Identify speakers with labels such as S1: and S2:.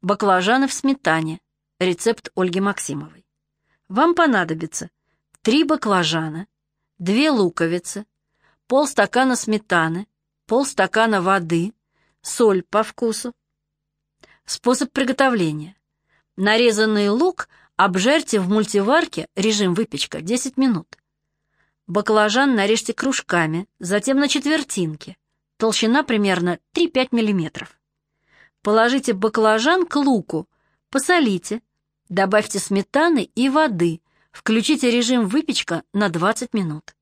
S1: Баклажаны в сметане. Рецепт Ольги Максимовой. Вам понадобится 3 баклажана, 2 луковицы, полстакана сметаны, полстакана воды, соль по вкусу. Способ приготовления. Нарезанный лук обжарьте в мультиварке, режим выпечка, 10 минут. Баклажан нарежьте кружками, затем на четвертинки. Толщина примерно 3-5 мм. Положите баклажан к луку, посолите, добавьте сметаны и воды, включите режим выпечка на 20 минут.